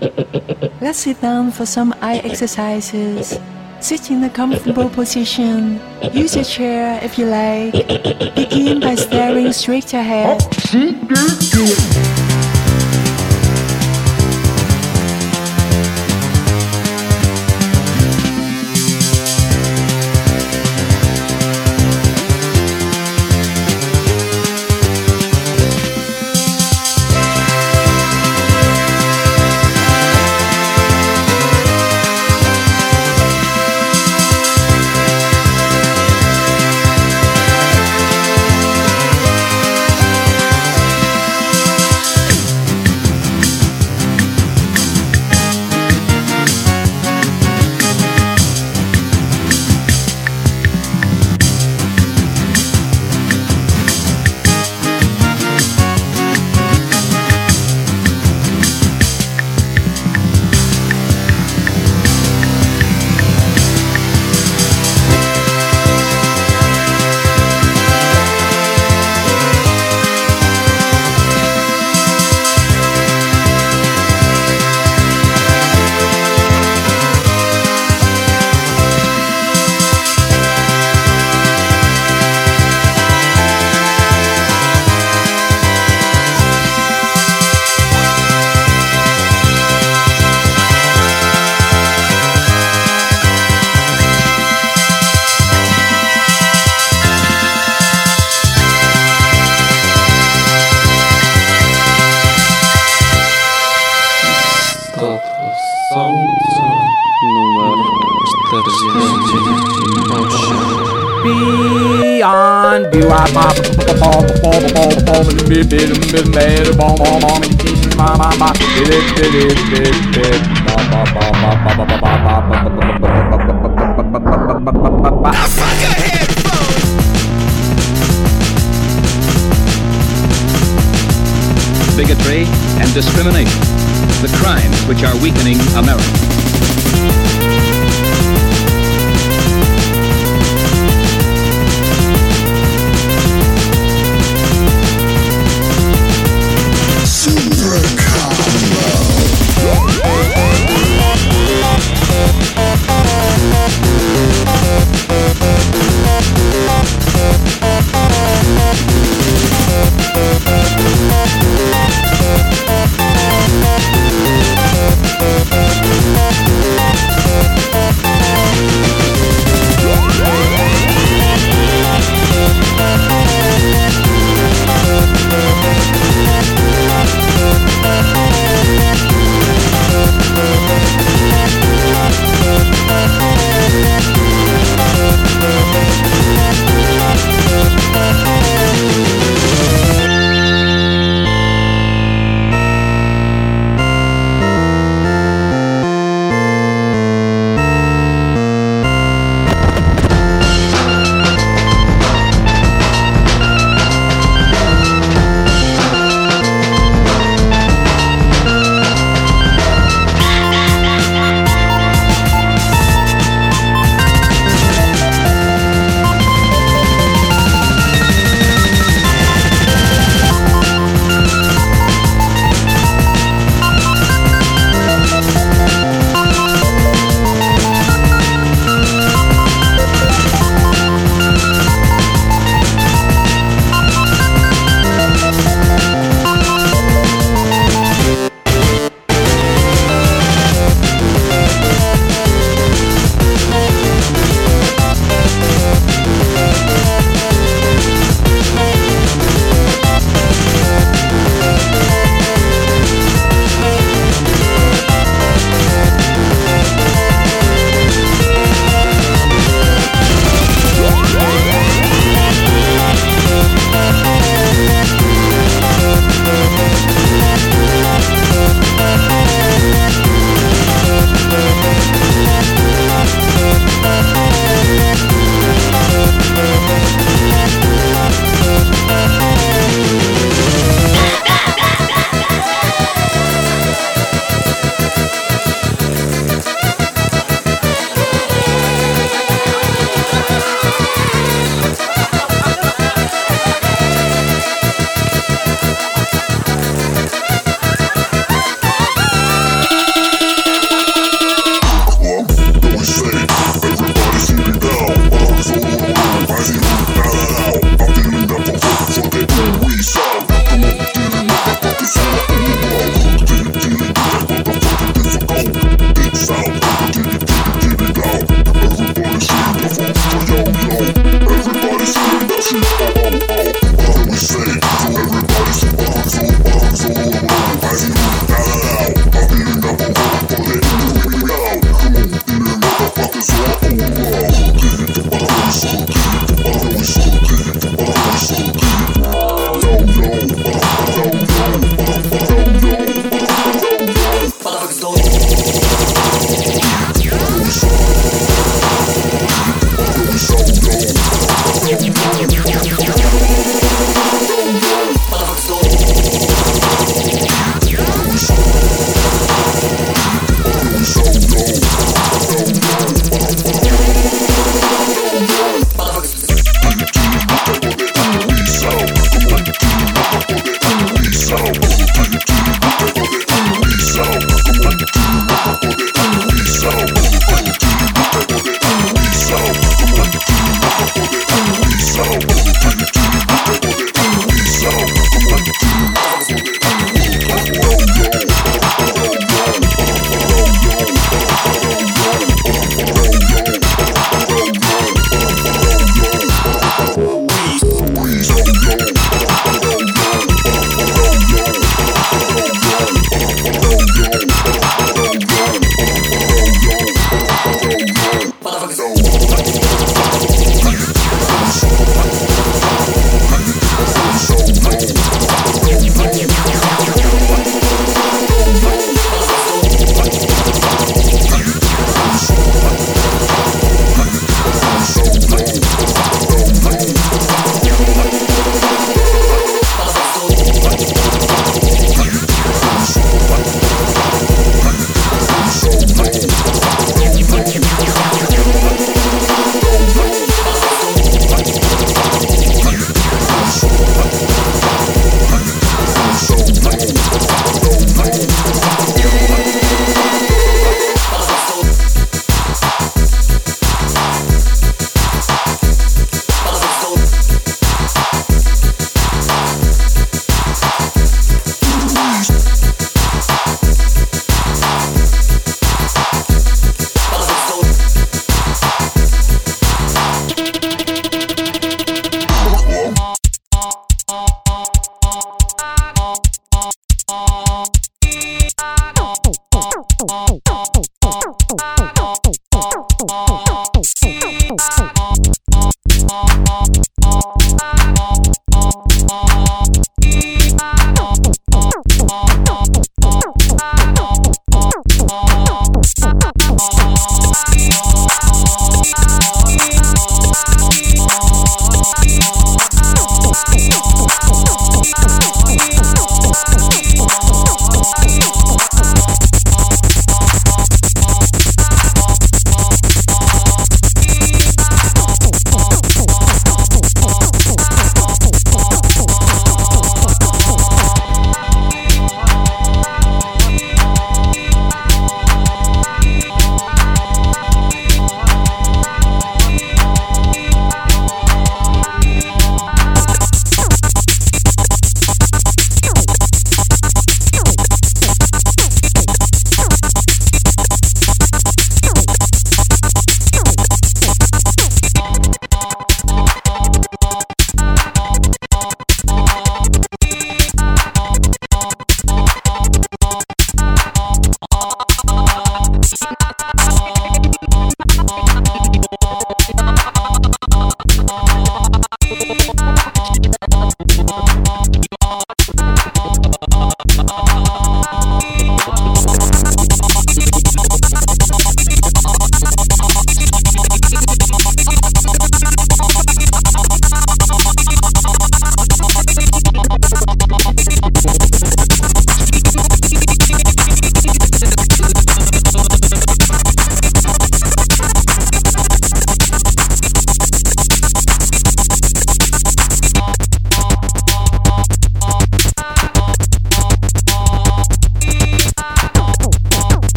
Let's sit down for some eye exercises. Sit in a comfortable position. Use a chair if you like. Begin by staring straight ahead.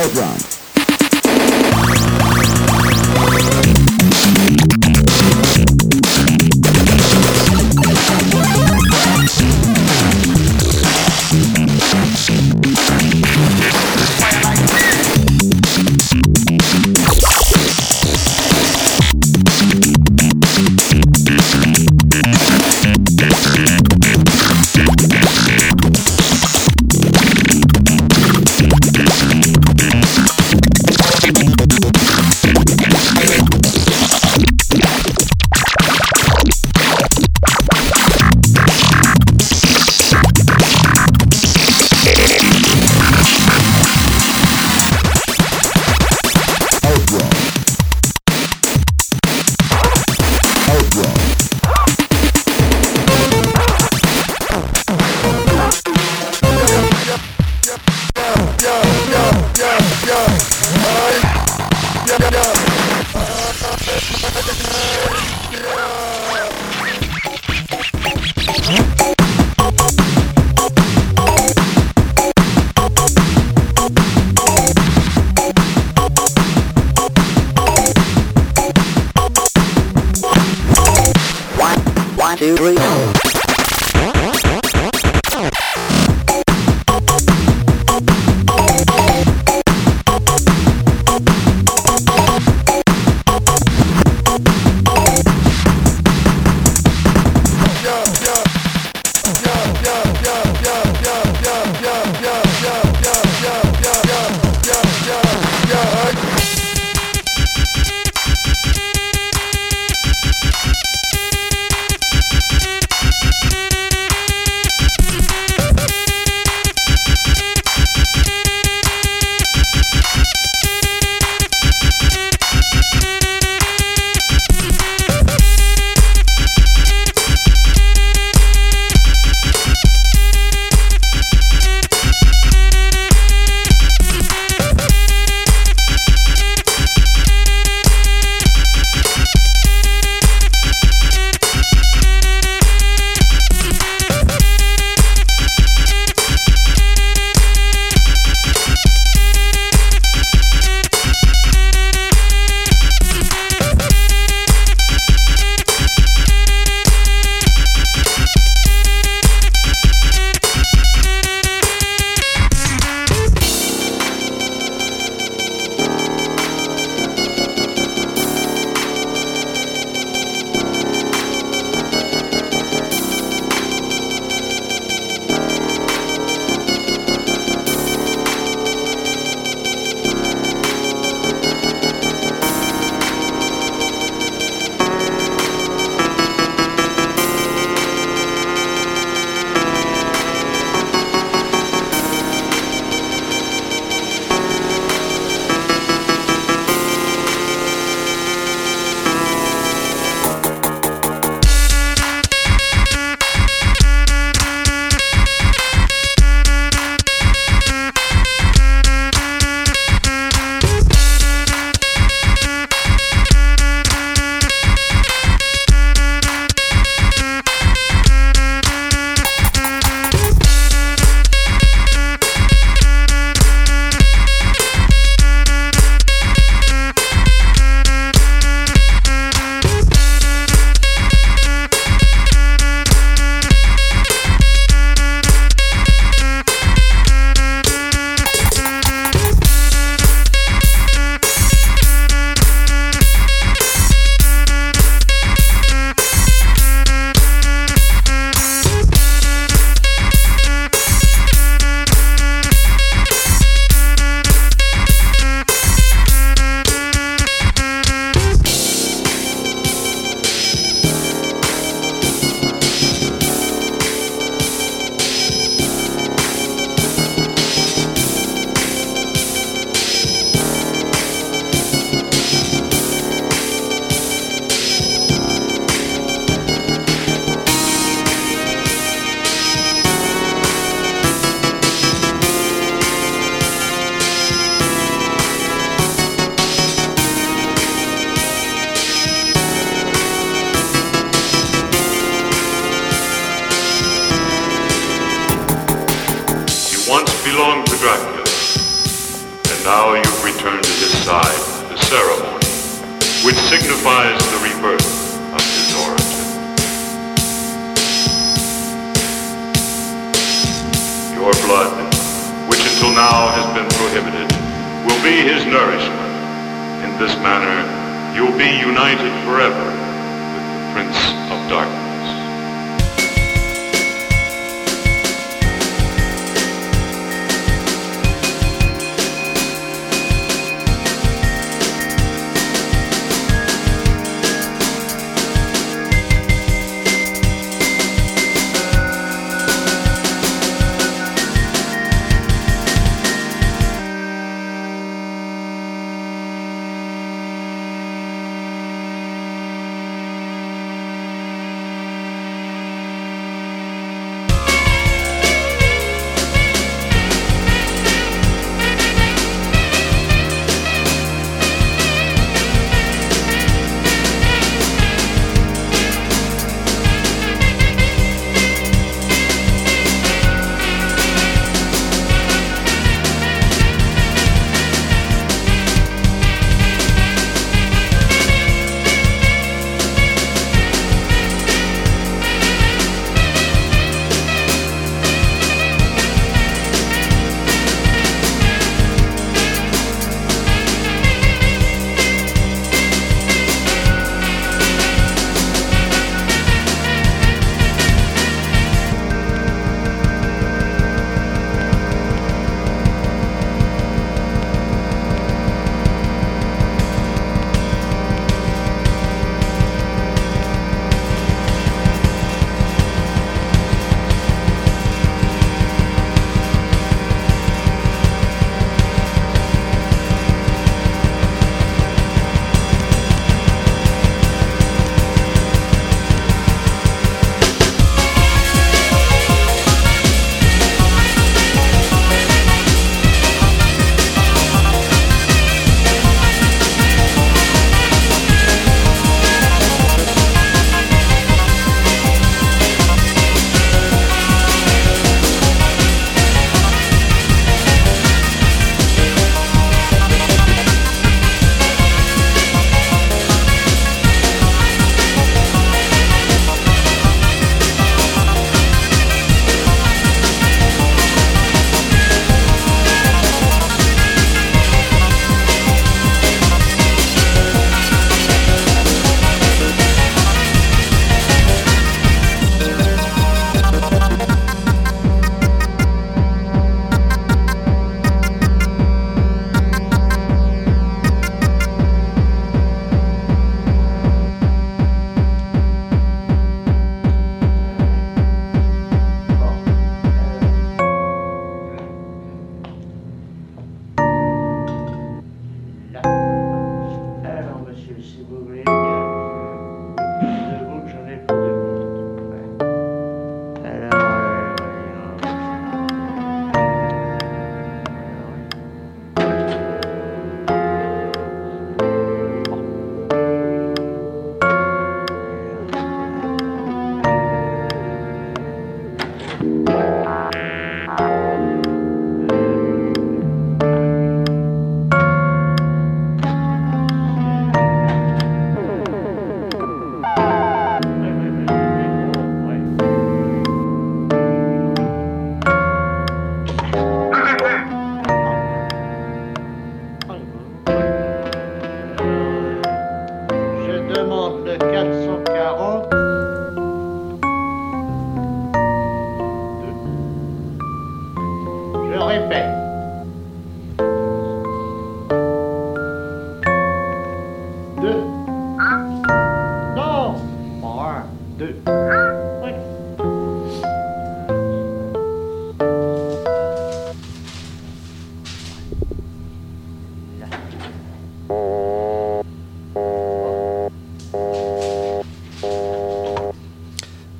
Outrun.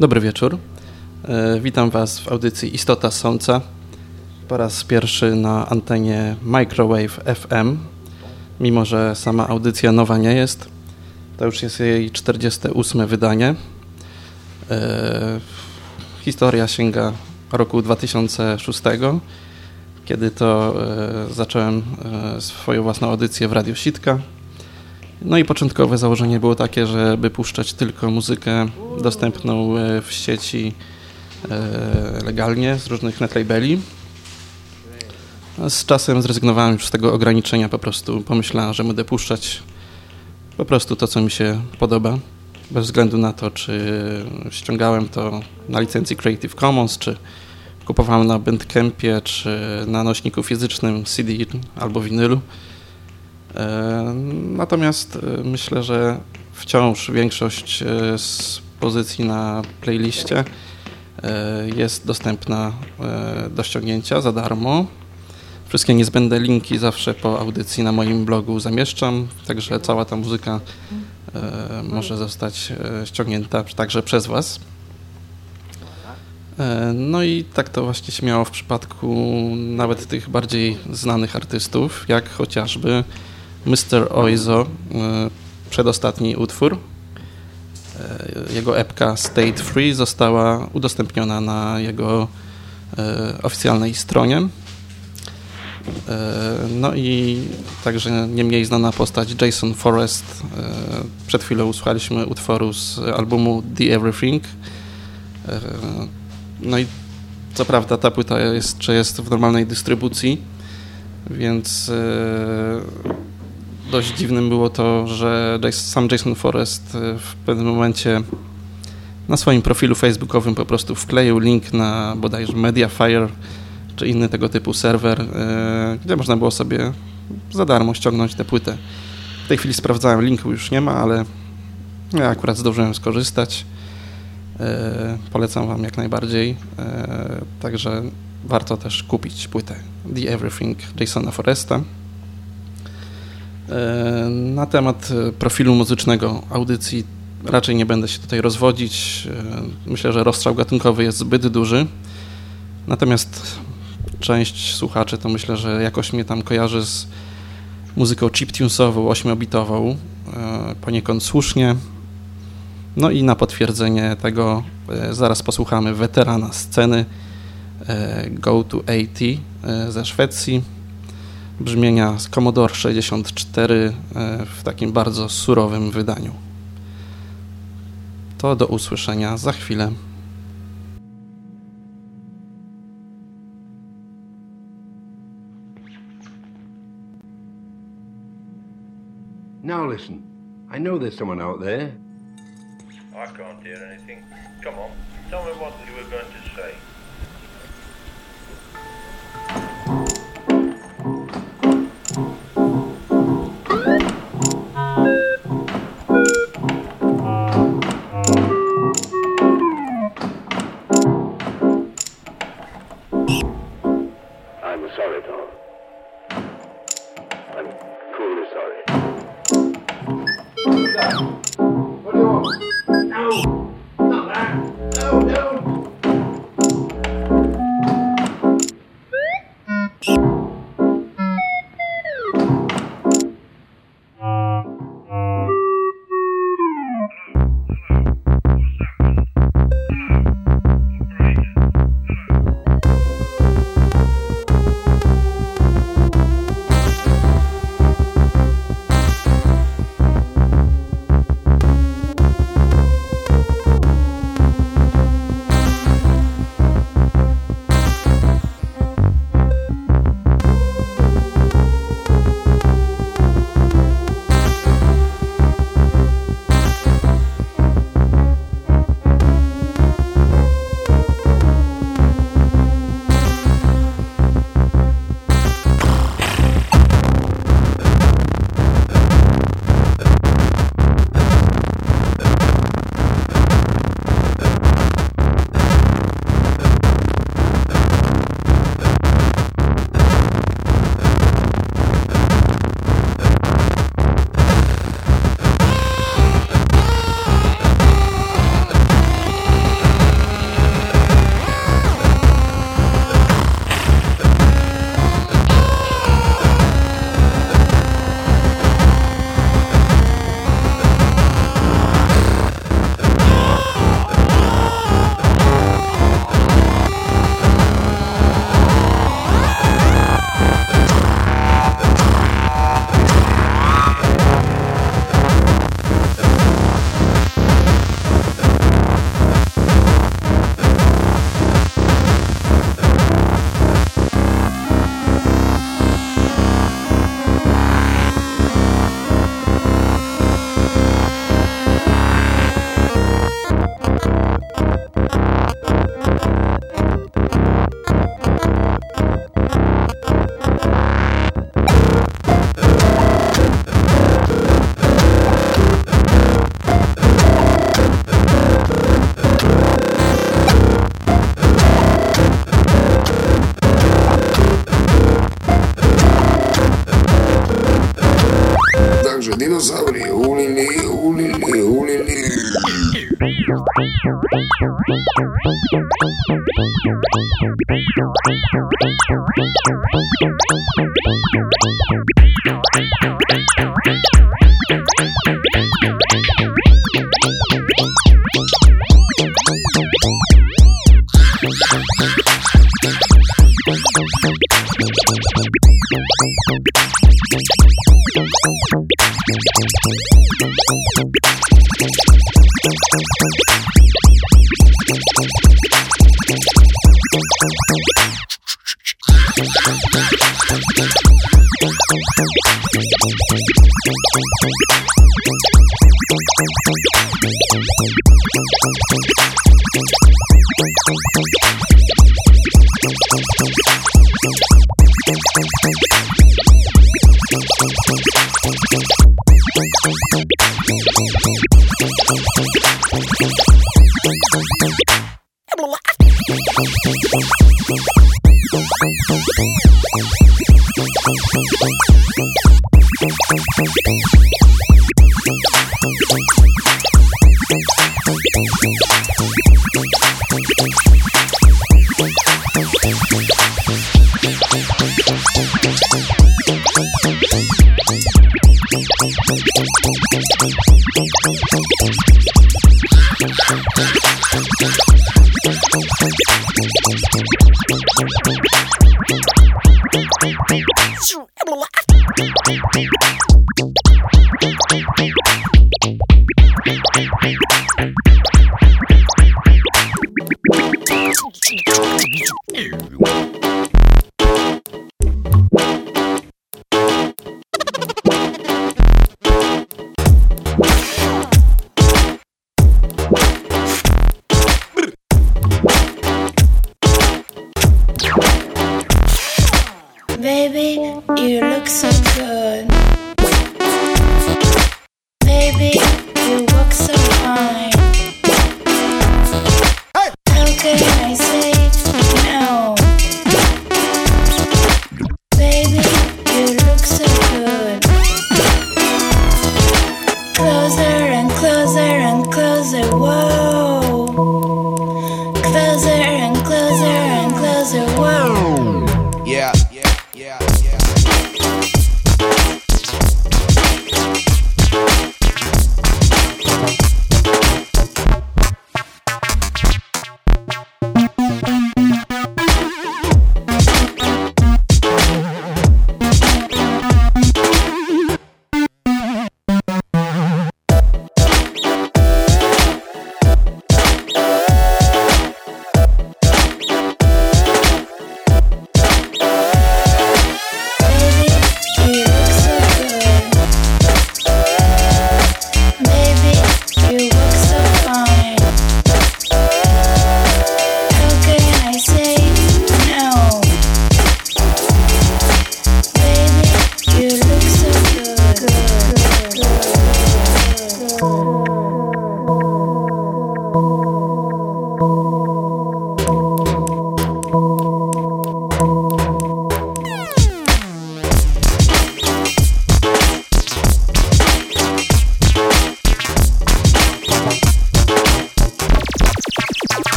Dobry wieczór. E, Witam Was w audycji Istota Sąca. Po raz pierwszy na antenie Microwave FM. Mimo, że sama audycja nowa nie jest, to już jest jej 48 wydanie. E, Historia sięga roku 2006, kiedy to e, zacząłem swoją własną audycję w Radio Sitka. No i początkowe założenie było takie, żeby puszczać tylko muzykę dostępną w sieci legalnie z różnych netlabeli. Z czasem zrezygnowałem już z tego ograniczenia, po prostu pomyślałem, że będę puszczać po prostu to, co mi się podoba, bez względu na to, czy ściągałem to na licencji Creative Commons, czy kupowałem na Bandcampie, czy na nośniku fizycznym CD albo winylu. E, natomiast e, myślę, że wciąż większość e, z pozycji na playliście jest dostępna do ściągnięcia za darmo. Wszystkie niezbędne linki zawsze po audycji na moim blogu zamieszczam, także cała ta muzyka może zostać ściągnięta także przez Was. No i tak to właśnie się miało w przypadku nawet tych bardziej znanych artystów, jak chociażby Mr. Oizo, przedostatni utwór. Jego epka State Free została udostępniona na jego oficjalnej stronie. E, no i także nie mniej znana postać Jason Forrest. E, przed chwilą usłyszeliśmy utworu z albumu The Everything. E, no i co prawda ta płyta jest, czy jest w normalnej dystrybucji, więc dość dziwnym było to, że sam Jason Forrest w pewnym momencie na swoim profilu facebookowym po prostu wkleił link na bodajże Mediafire czy inny tego typu serwer, e, gdzie można było sobie za darmo ściągnąć tę płytę. W tej chwili sprawdzałem, linku już nie ma, ale ja akurat zdążyłem skorzystać. E, polecam Wam jak najbardziej. Także warto też kupić płytę The Everything Jasona Foresta. Na temat profilu muzycznego audycji raczej nie będę się tutaj rozwodzić. Myślę, że rozstrzał gatunkowy jest zbyt duży. Natomiast część słuchaczy to myślę, że jakoś mnie tam kojarzy z muzyką chiptunesową, 8-bitową, e, poniekąd słusznie. No i na potwierdzenie tego e, zaraz posłuchamy weterana sceny e, Go to 80 ze Szwecji. Brzmienia z Commodore 64 w takim bardzo surowym wydaniu. To do usłyszenia za chwilę. Now listen. I know there's someone out there. I can't hear anything. Come on, tell me what you were going to say. good. dinosaurio. Ulili, ulili, ulili.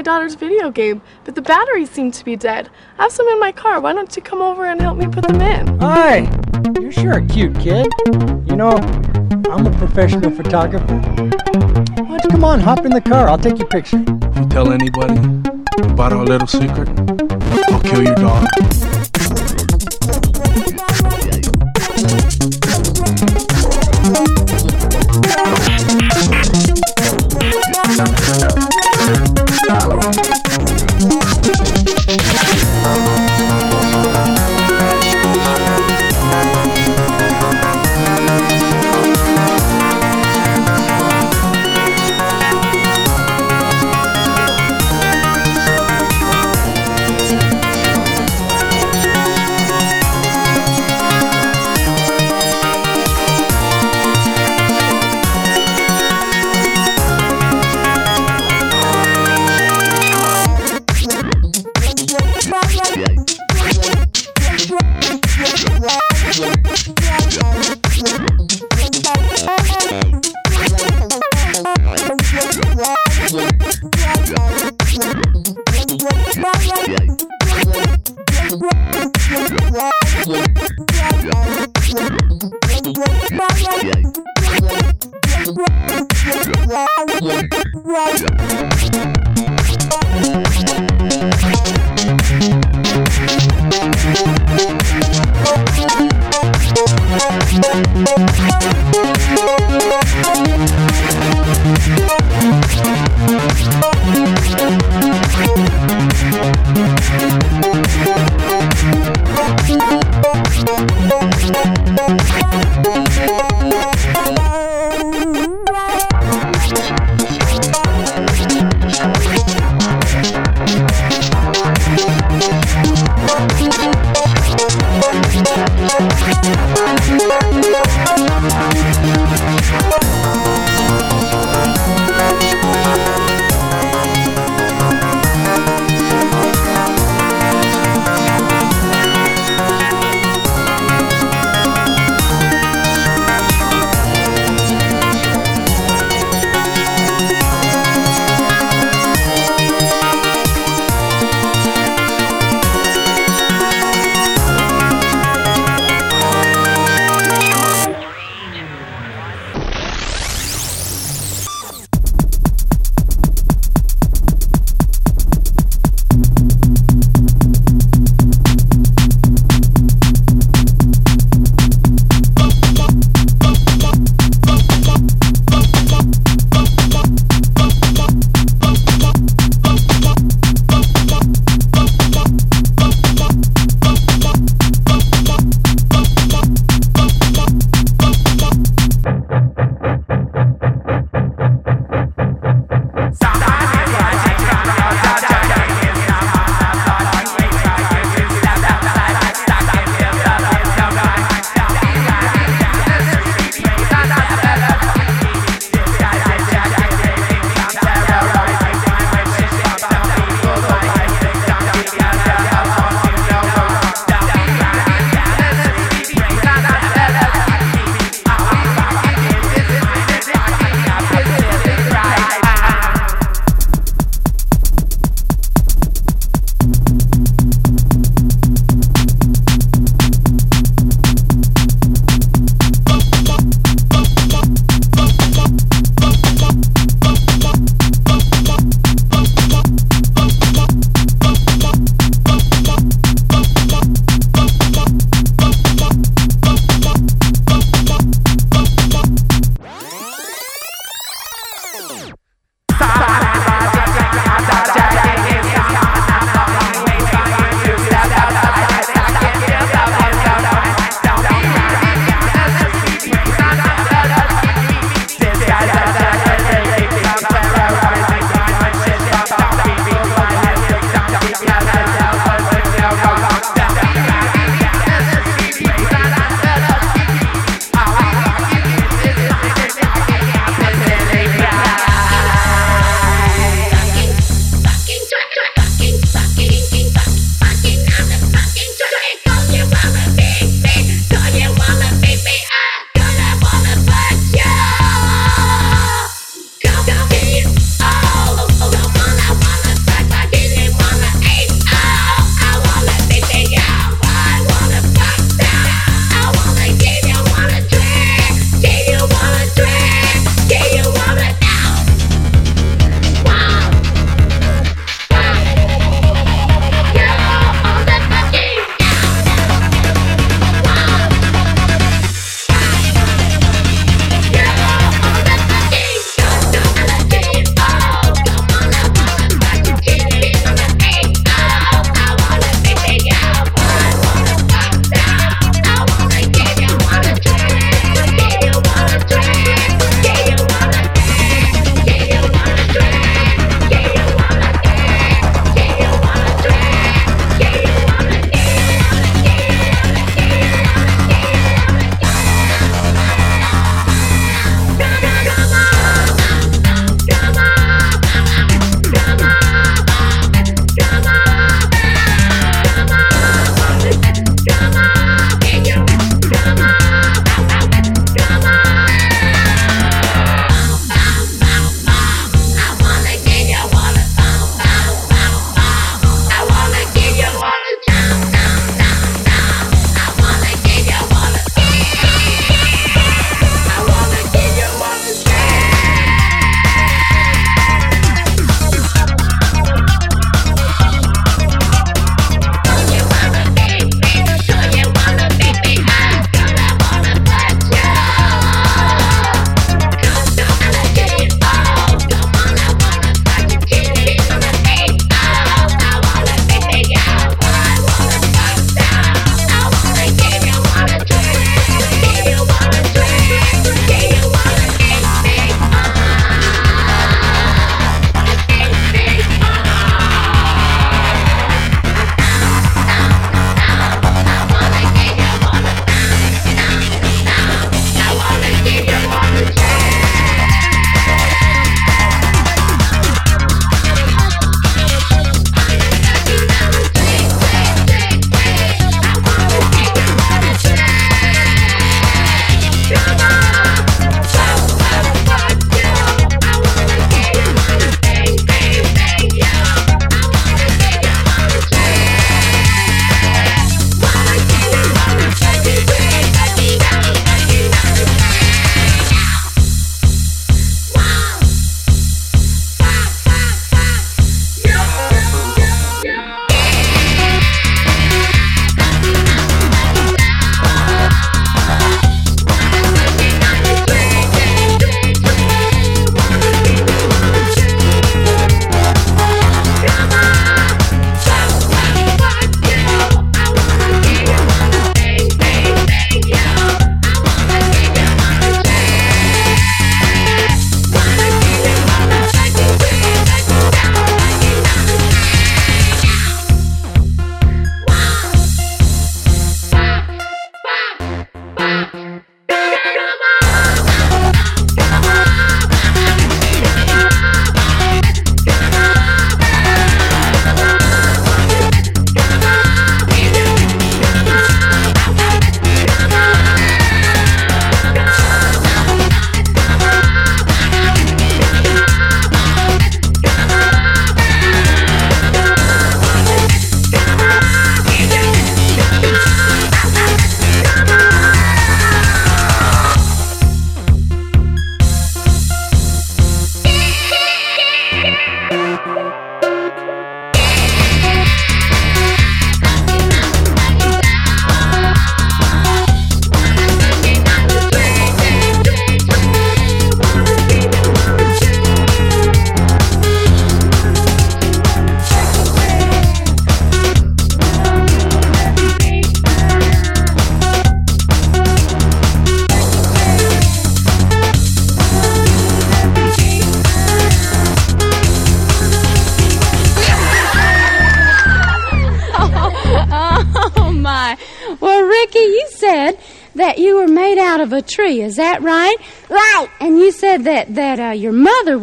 My daughter's video game, but the batteries seem to be dead. I have some in my car. Why don't you come over and help me put them in? Hi! You're sure a cute kid. You know, I'm a professional photographer. Why don't you come on, hop in the car? I'll take your picture. If you tell anybody about our little secret, I'll kill your dog.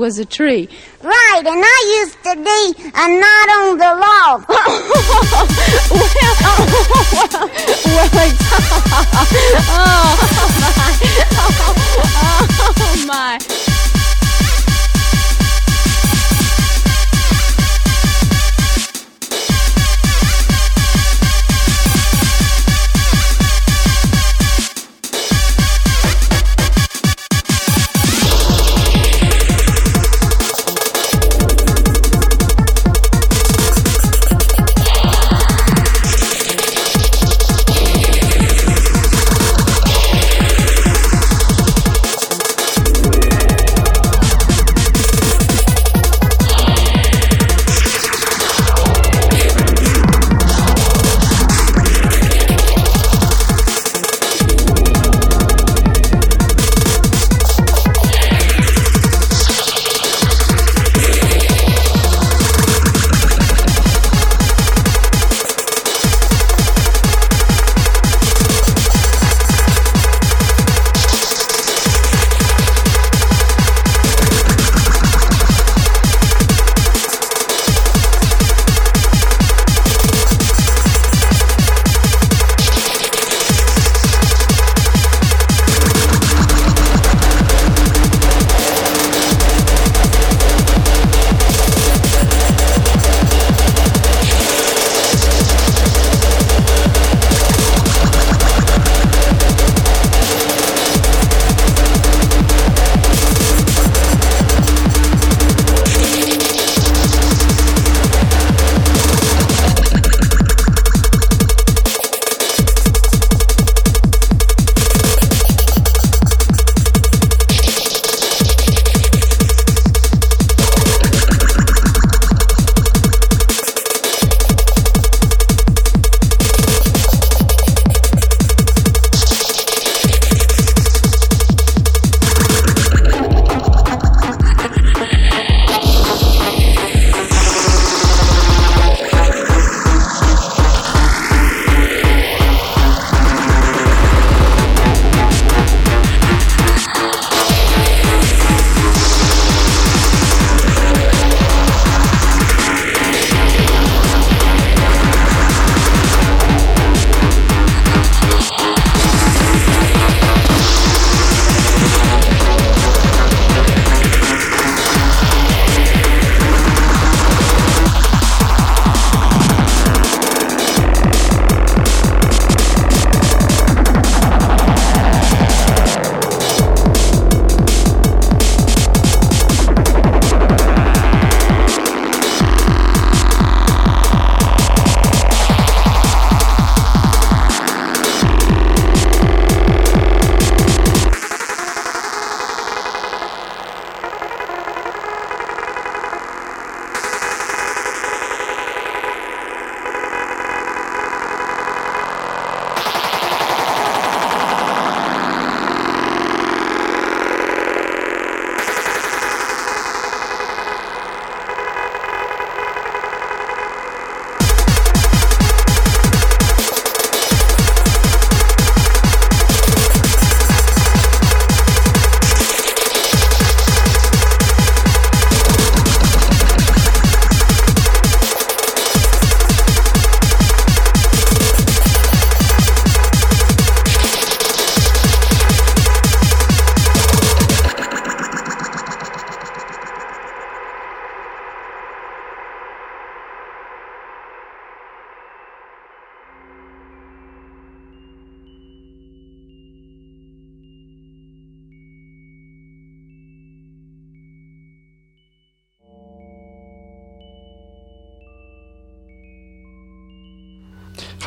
Was a tree. Right, and I used to be a knot on the log. well, well, it's, oh my, oh my.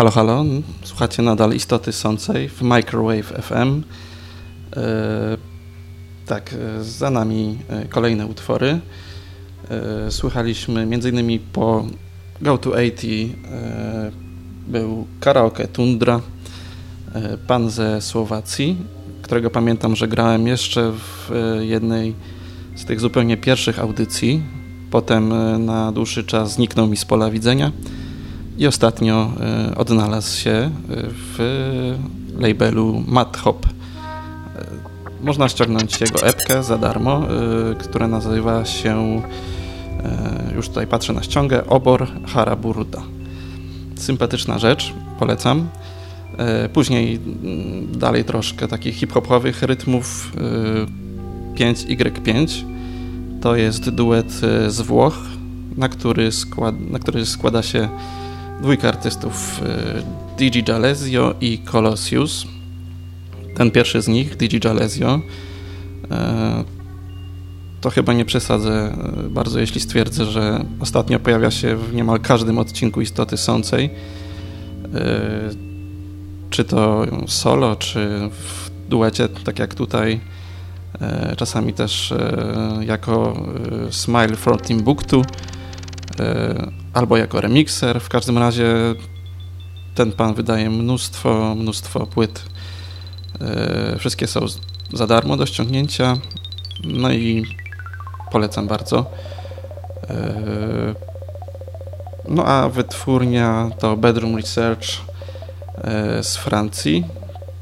Halo, halo. Słuchacie nadal Istoty Sącej w Microwave FM. E, tak, e, za nami e, kolejne utwory. Słuchaliśmy m.in. po Go to 80 e, był karaoke Tundra, pan ze Słowacji, którego pamiętam, że grałem jeszcze w jednej z tych zupełnie pierwszych audycji. Potem na dłuższy czas zniknął mi z pola widzenia ostatnio e, odnalazł się e, w labelu Mad Hop. Można ściągnąć jego epkę za darmo, która nazywa się, już tutaj patrzę na ściągę, Obor Haraburda. Sympatyczna rzecz, polecam. Później mm, dalej troszkę takich hip-hopowych rytmów 5Y5. To jest duet z Włoch, na który, skład, na który składa się dwójka artystów Digi Jalezio i Colossius. Ten pierwszy z nich, Digi Jalezio, to chyba nie przesadzę bardzo, jeśli stwierdzę, że ostatnio pojawia się w niemal każdym odcinku Istoty Sącej. Czy to solo, czy w duecie, tak jak tutaj, czasami też jako Smile from Timbuktu, albo jako remixer. W każdym razie ten pan wydaje mnóstwo, mnóstwo płyt. Wszystkie są za darmo do ściągnięcia. No i polecam bardzo. No a wytwórnia to Bedroom Research z Francji,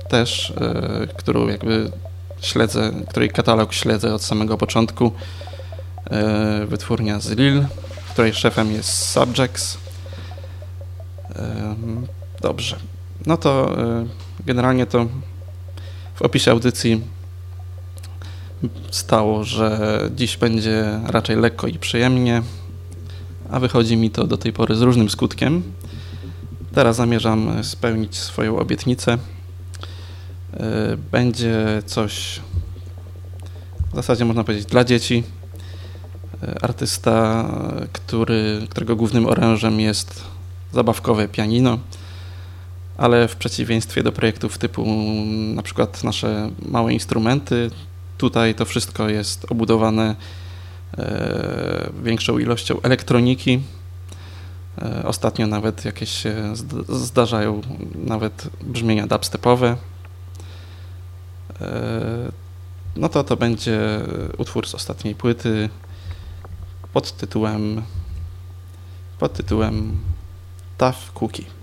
też, którą jakby śledzę, której katalog śledzę od samego początku. Wytwórnia z Lille, której szefem jest Subjects. Dobrze. No to generalnie to w opisie audycji stało, że dziś będzie raczej lekko i przyjemnie, a wychodzi mi to do tej pory z różnym skutkiem. Teraz zamierzam spełnić swoją obietnicę. Będzie coś w zasadzie można powiedzieć dla dzieci. Artysta, który, którego głównym orężem jest zabawkowe pianino, ale w przeciwieństwie do projektów typu na przykład nasze małe instrumenty, tutaj to wszystko jest obudowane większą ilością elektroniki. Ostatnio nawet jakieś się zdarzają nawet brzmienia dubstepowe. No to to będzie utwór z ostatniej płyty pod tytułem pod tytułem Tough Cookie.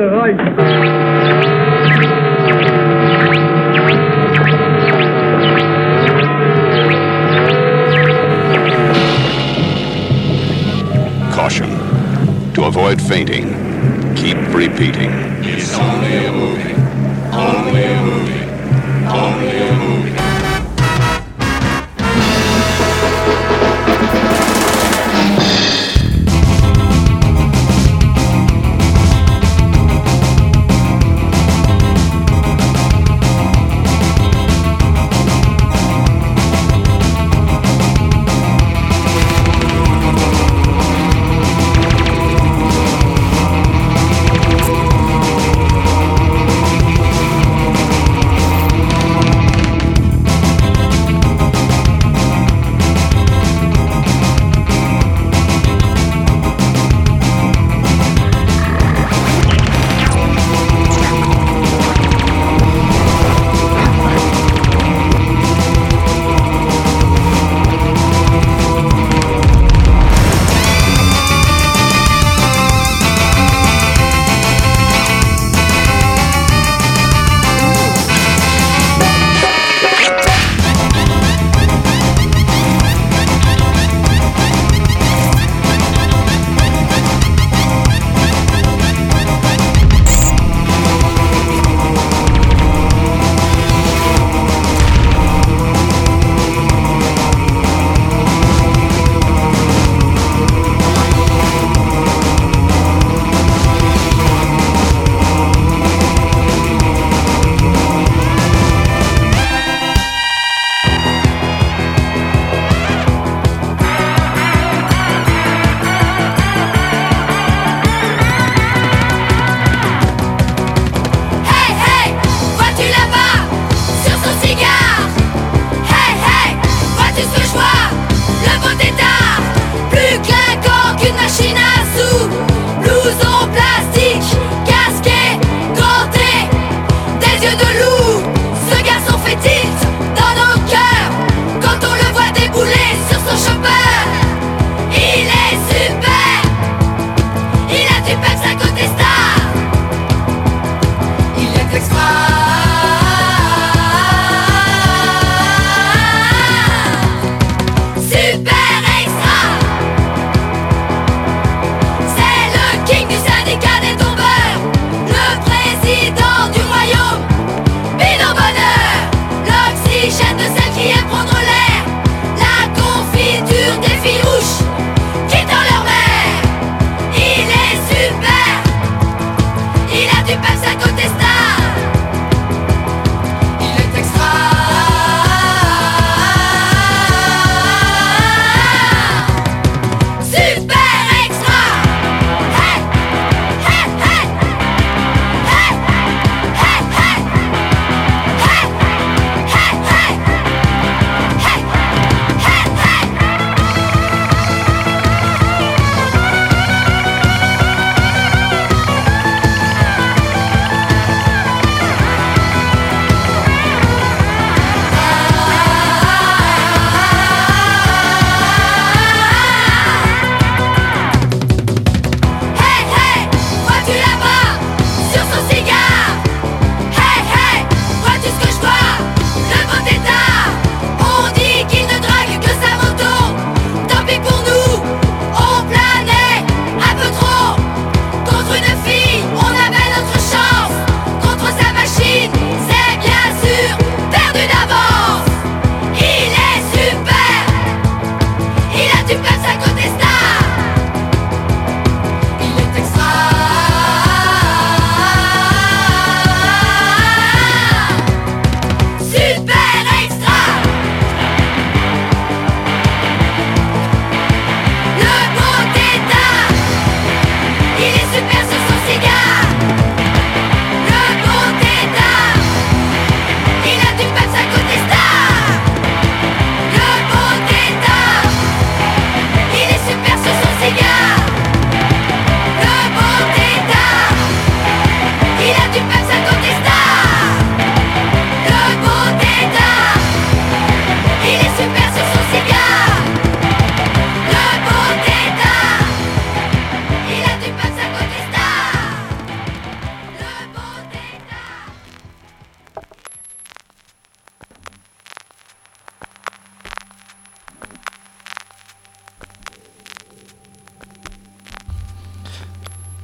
Österreich.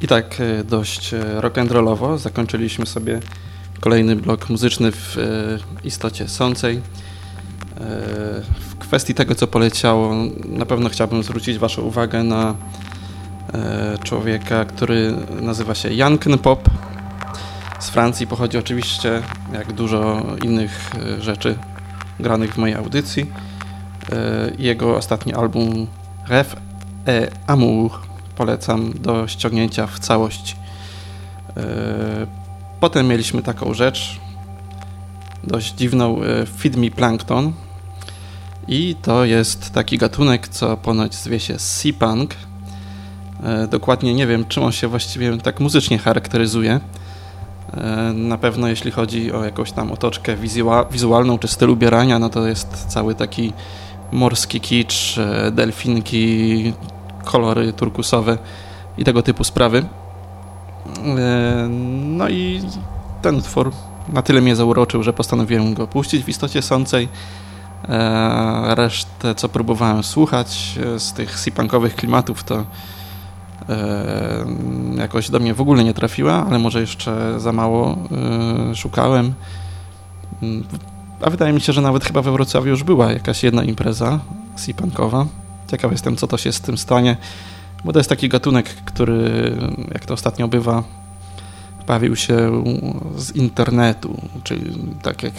I tak e, dość e, rock'n'rollowo zakończyliśmy sobie kolejny blok muzyczny w e, istocie sącej. W kwestii tego, co poleciało, na pewno chciałbym zwrócić Waszą uwagę na człowieka, który nazywa się Jan Pop. Z Francji pochodzi oczywiście, jak dużo innych rzeczy granych w mojej audycji. Jego ostatni album Ref et Amour polecam do ściągnięcia w całości. E, potem mieliśmy taką rzecz, dość dziwną, e, Feed Me Plankton. I to jest taki gatunek, co ponoć zwie się Sea-Punk. E, dokładnie nie wiem, czym on się właściwie tak muzycznie charakteryzuje. Na pewno jeśli chodzi o jakąś tam otoczkę wizualną czy styl ubierania, no to jest cały taki morski kicz, delfinki, kolory turkusowe i tego typu sprawy. E, no i ten utwór na tyle mnie zauroczył, że postanowiłem go puścić w istocie sącej. E, resztę, co próbowałem słuchać e, z tych sipankowych klimatów, to jakoś do mnie w ogóle nie trafiła, ale może jeszcze za mało szukałem. Mm, a wydaje mi się, że nawet chyba we Wrocławiu już była jakaś jedna impreza sipankowa. Ciekaw jestem, co to się z tym stanie, bo to jest taki gatunek, który, jak to ostatnio bywa, bawił się z internetu, czyli tak jak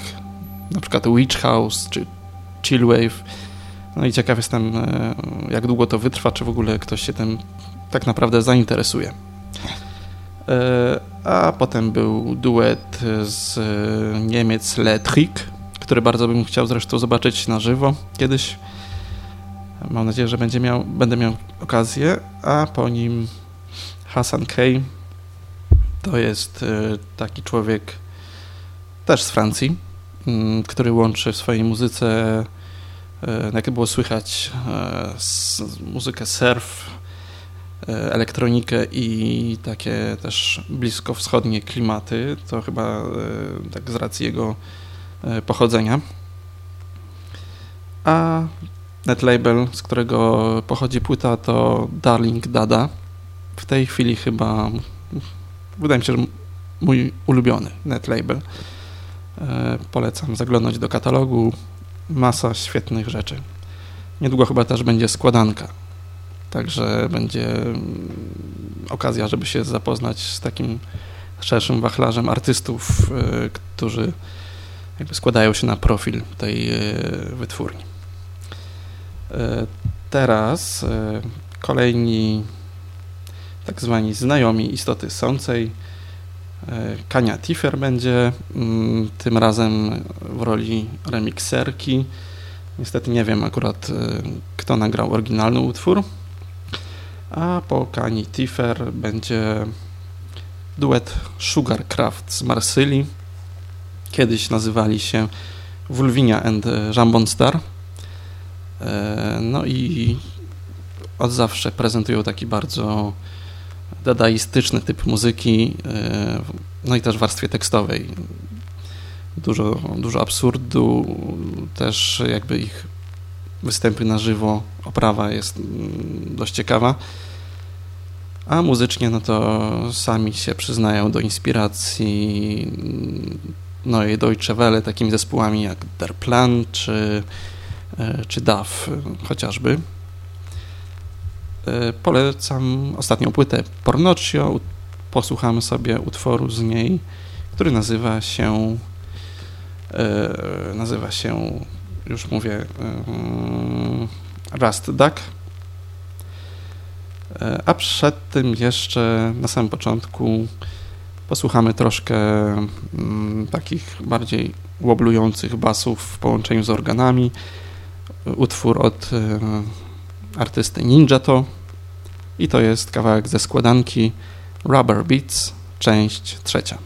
na przykład Witch House czy Chillwave. No i ciekaw jestem, e, jak długo to wytrwa, czy w ogóle ktoś się tym tak naprawdę zainteresuje. E, a potem był duet z Niemiec Letrik, który bardzo bym chciał zresztą zobaczyć na żywo kiedyś. Mam nadzieję, że będzie miał, będę miał okazję, a po nim Hassan Kay. To jest e, taki człowiek też z Francji, mm, który łączy w swojej muzyce, e, jak było słychać, e, muzykę surf, elektronikę i takie też blisko wschodnie klimaty. To chyba tak z racji jego pochodzenia. A netlabel, z którego pochodzi płyta, to Darling Dada. W tej chwili chyba, wydaje mi się, że mój ulubiony netlabel. E, polecam zaglądać do katalogu. Masa świetnych rzeczy. Niedługo chyba też będzie składanka. Także będzie mm, okazja, żeby się zapoznać z takim szerszym wachlarzem artystów, e, którzy jakby składają się na profil tej e, wytwórni. E, teraz e, kolejni tak zwani znajomi istoty sącej. E, Kania Tiffer będzie mm, tym razem w roli remikserki. Niestety nie wiem akurat kto nagrał oryginalny utwór. A po Kani Tiffer będzie duet Sugarcraft z Marsylii. Kiedyś nazywali się Wulwinia and Jambon Star. E, no i od zawsze prezentują taki bardzo dadaistyczny typ muzyki, e, no i też w warstwie tekstowej. Dużo, dużo absurdu, też jakby ich występy na żywo, oprawa jest mm, dość ciekawa. A muzycznie, no to sami się przyznają do inspiracji mm, no i Deutsche Welle takimi zespołami jak Der Plan czy czy DAW chociażby. E, polecam ostatnią płytę Pornoccio. Posłuchamy sobie utworu z niej, który nazywa się e, nazywa się, już mówię, Rust Duck. A przed tym jeszcze na samym początku posłuchamy troszkę mm, takich bardziej łoblujących basów w połączeniu z organami utwór od artysty Ninja to i to jest kawałek ze składanki Rubber Beats, część trzecia.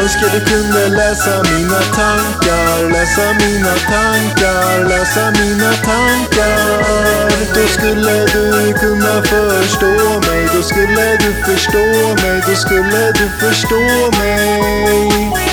Önskar du kunde läsa mina tankar, läsa mina tankar, läsa mina tankar. Då skulle du kunna förstå mig, då skulle du förstå mig, då skulle du förstå mig.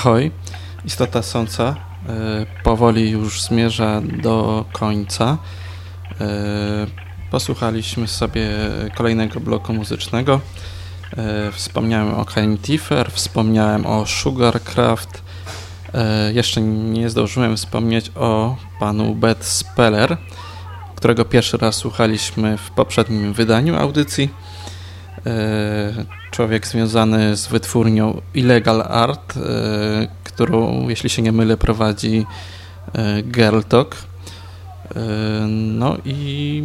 Ahoj, istota sąca e, powoli już zmierza do końca. E, Posłuchaliśmy sobie kolejnego bloku muzycznego. E, Wspomniałem o Kain Tiffer, wspomniałem o Sugarcraft. Jeszcze nie zdążyłem wspomnieć o panu Beth Speller, którego pierwszy raz słuchaliśmy w poprzednim wydaniu audycji. E, Człowiek związany z wytwórnią Illegal Art, e, którą, jeśli się nie mylę, prowadzi e, Girl Talk. No i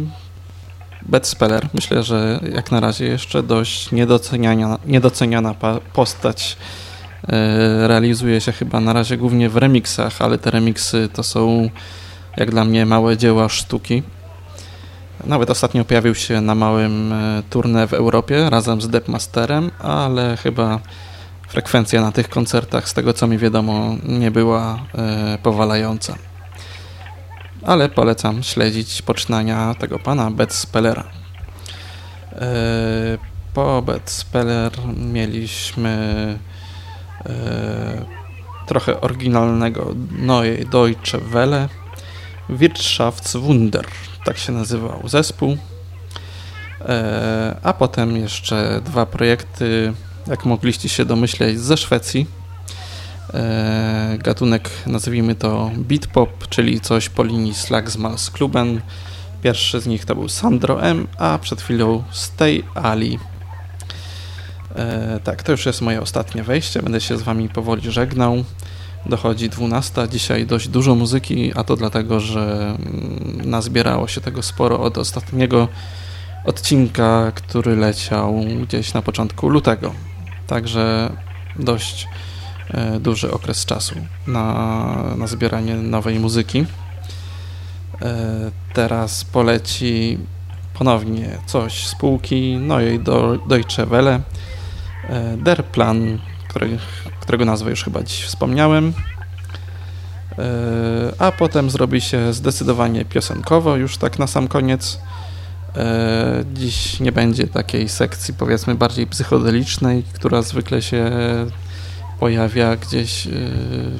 Beth Speller, myślę, że jak na razie jeszcze dość niedoceniana, niedoceniana postać. Realizuje się chyba na razie głównie w remixach, ale te remixy to są jak dla mnie małe dzieła sztuki. Nawet ostatnio pojawił się na małym e, tournée w Europie razem z Depmasterem, ale chyba frekwencja na tych koncertach, z tego co mi wiadomo, nie była e, powalająca. Ale polecam śledzić poczynania tego pana Beth Spellera. E, Po Beth Speller mieliśmy trochę oryginalnego Neue Deutsche Welle Wirtschaftswunder, tak się nazywał zespół. E, A potem jeszcze dwa projekty, jak mogliście się domyśleć, ze Szwecji. E, Gatunek nazwijmy to beat pop, czyli coś po linii Slagsmals Kluben. Pierwszy z nich to był Sandro M, a przed chwilą Stay Ali. E, Tak, to już jest moje ostatnie wejście. Będę się z Wami powoli żegnał. Dochodzi 12. Dzisiaj dość dużo muzyki, a to dlatego, że mm, nazbierało się tego sporo od ostatniego odcinka, który leciał gdzieś na początku lutego. Także dość e, duży okres czasu na, na zbieranie nowej muzyki. E, Teraz poleci ponownie coś z półki Neue Do- Deutsche Welle. E, Der Plan, który, którego nazwę już chyba dziś wspomniałem. E, A potem zrobi się zdecydowanie piosenkowo, już tak na sam koniec. E, Dziś nie będzie takiej sekcji, powiedzmy, bardziej psychodelicznej, która zwykle się pojawia gdzieś e,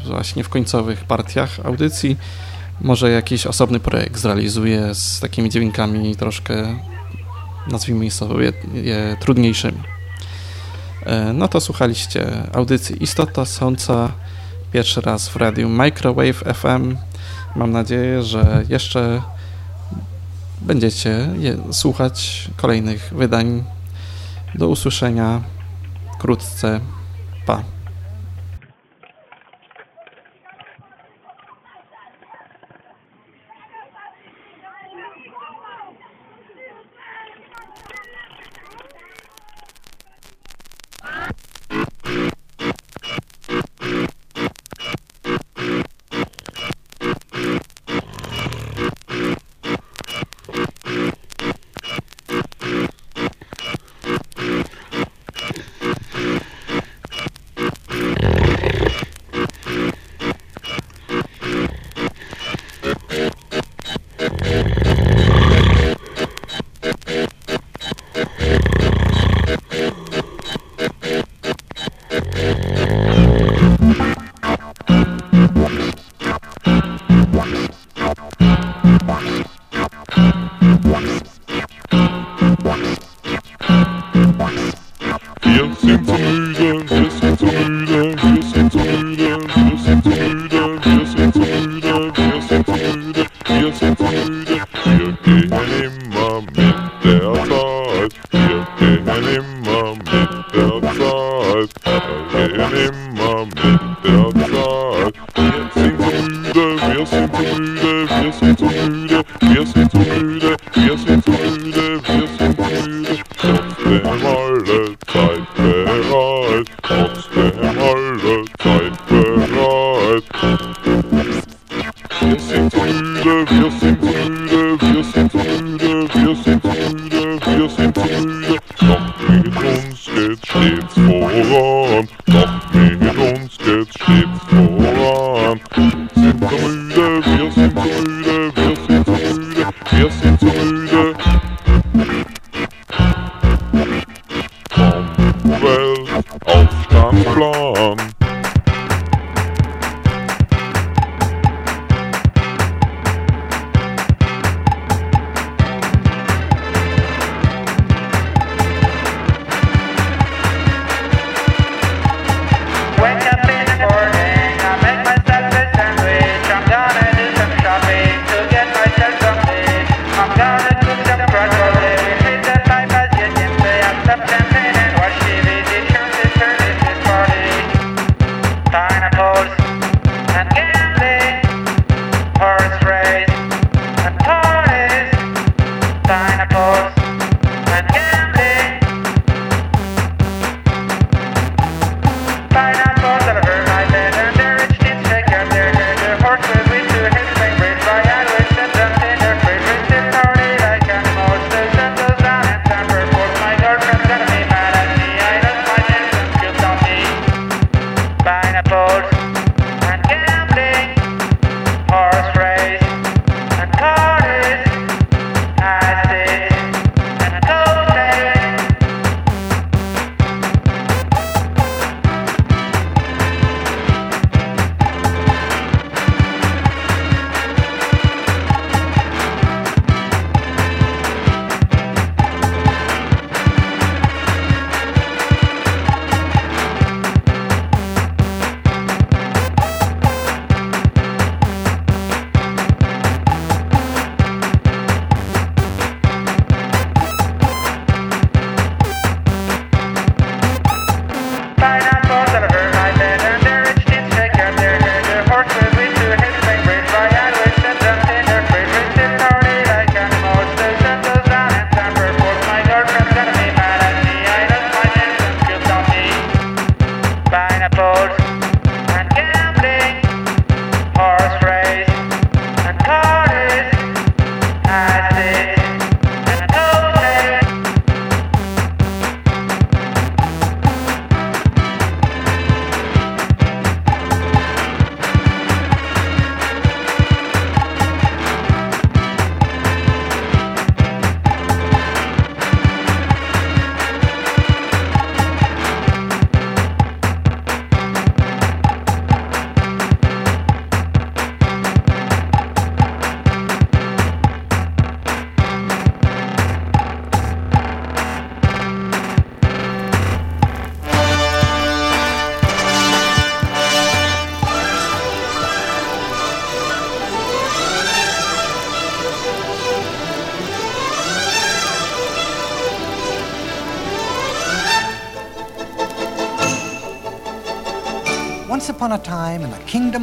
właśnie w końcowych partiach audycji. Może jakiś osobny projekt zrealizuje z takimi dźwiękami troszkę, nazwijmy sobie, je trudniejszymi. E, No to słuchaliście audycji Istota Sąca pierwszy raz w radiu Microwave FM. Mam nadzieję, że jeszcze będziecie słuchać kolejnych wydań. Do usłyszenia wkrótce. Pa.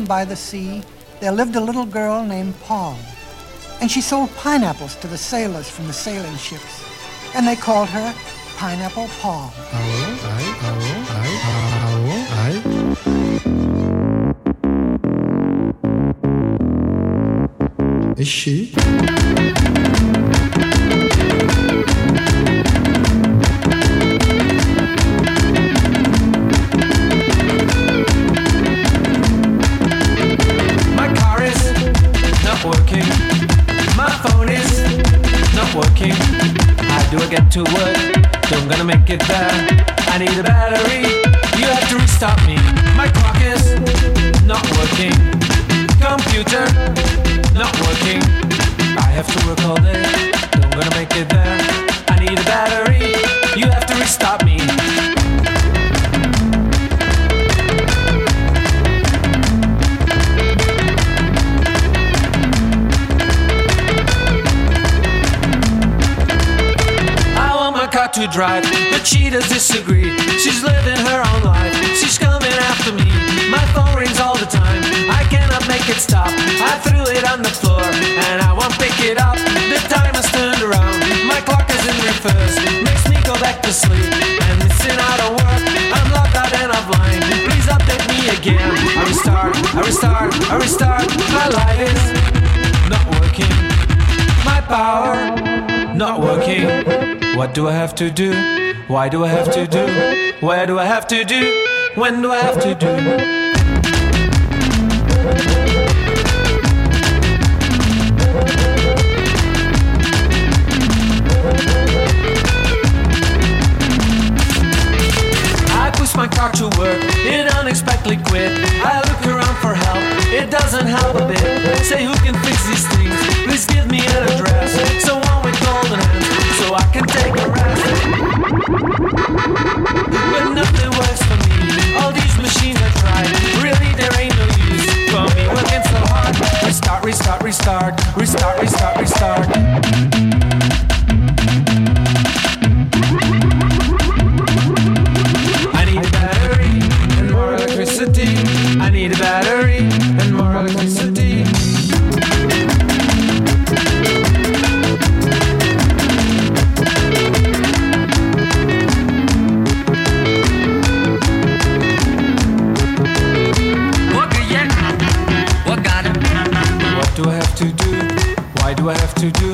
by the sea, there lived a little girl named Paul, and she sold pineapples to the sailors from the sailing ships, and they called her Pineapple Paul. Is she? to work, so I'm gonna make it bad. power not working. What do I have to do? Why do I have to do? Where do I have to do? When do I have to do? I push my car to work, it unexpectedly quit. I look around for help, it doesn't help a bit. Say who do I have to do?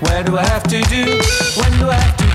Where do I have to do? When do I have to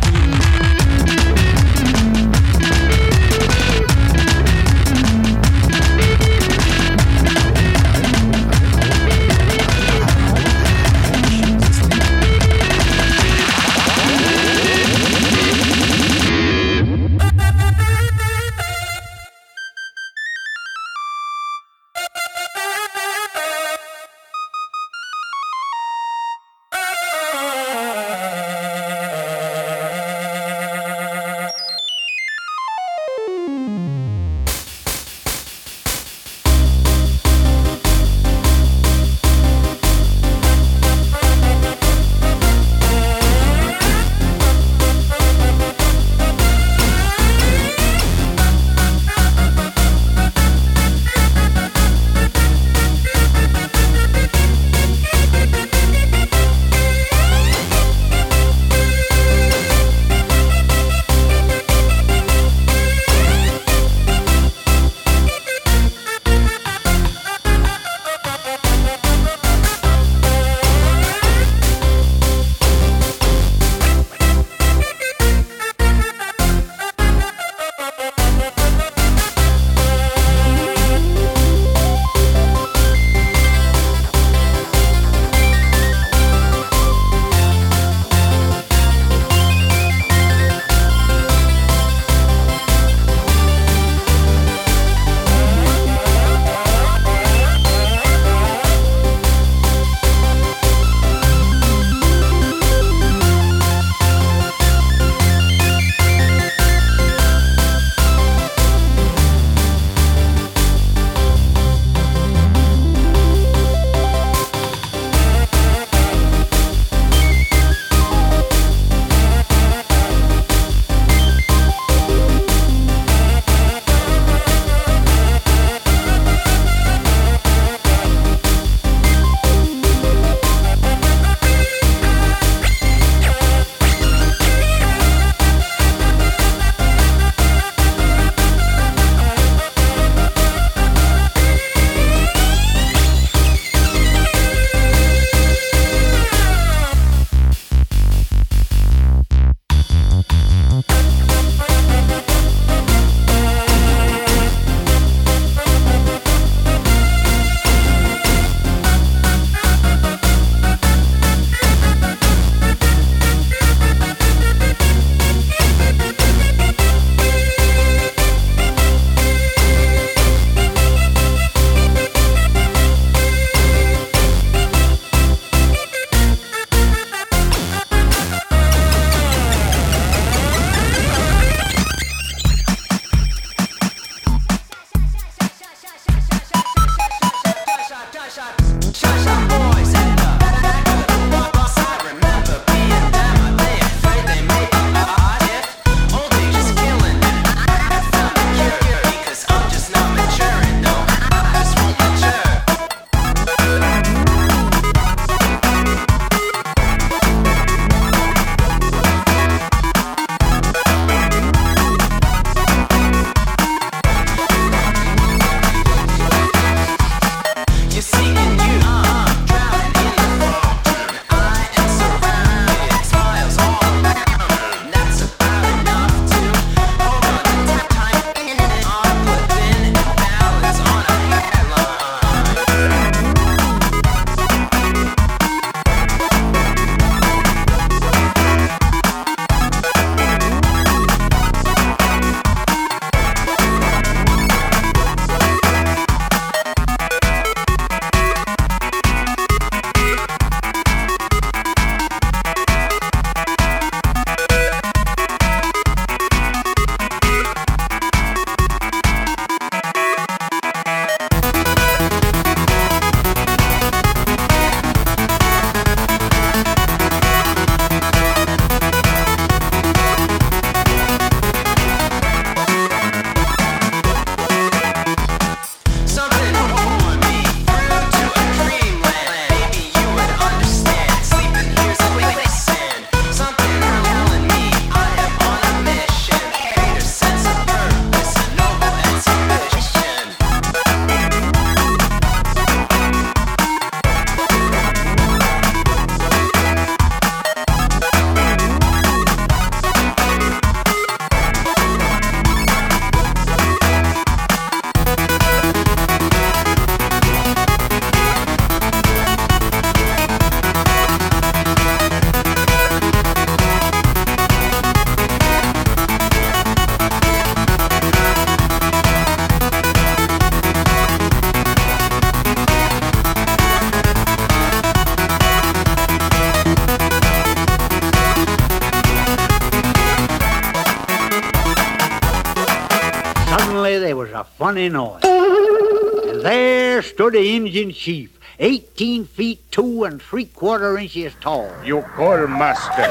funny noise. And there stood the Indian chief, 18 feet two and three quarter inches tall. Your quartermaster.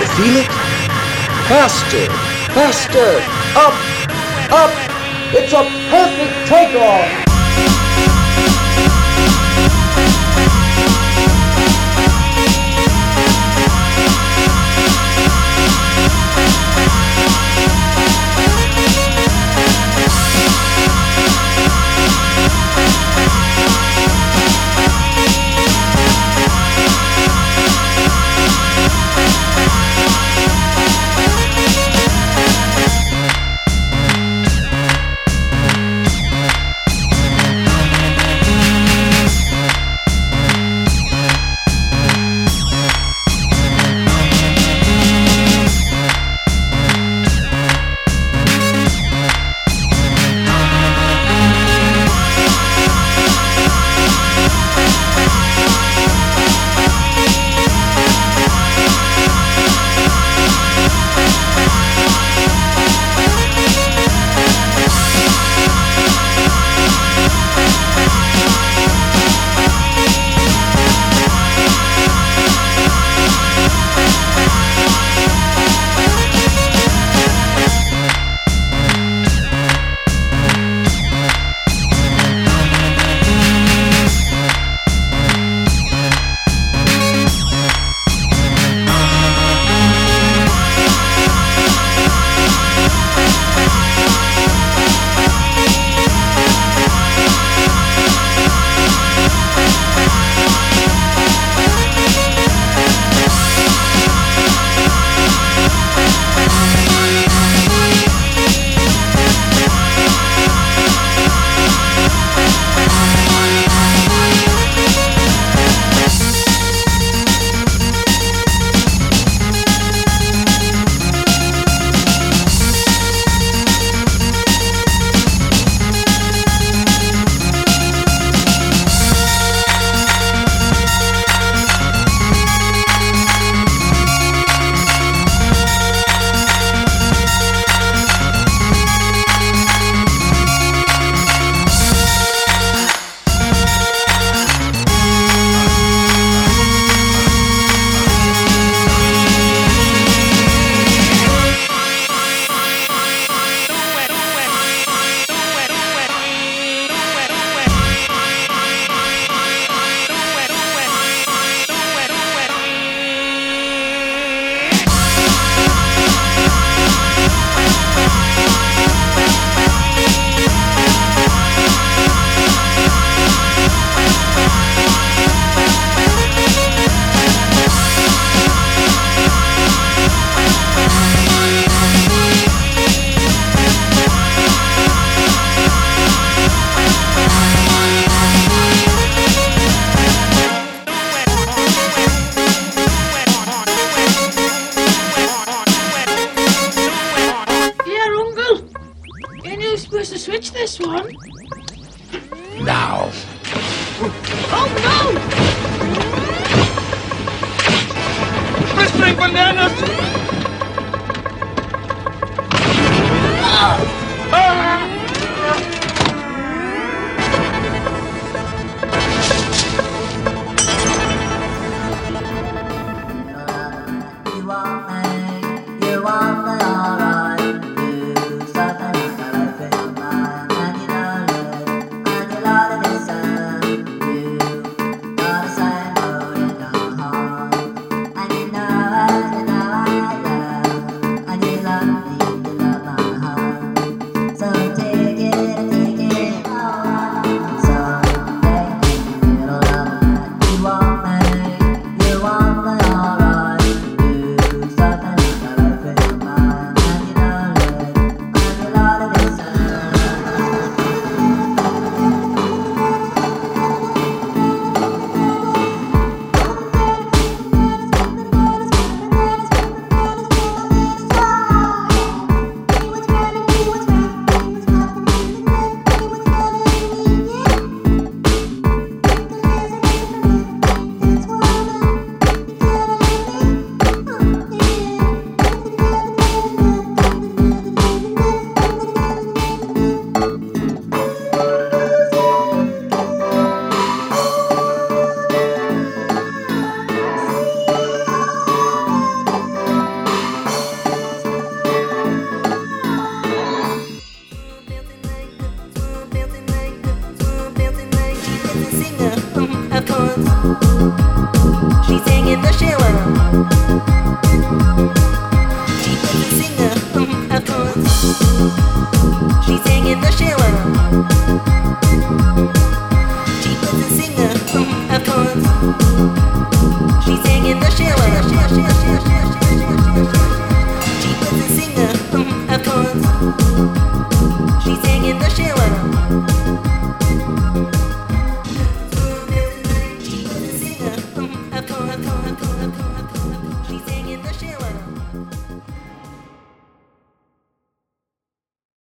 You feel it? Faster, faster, up, up. It's a perfect takeoff.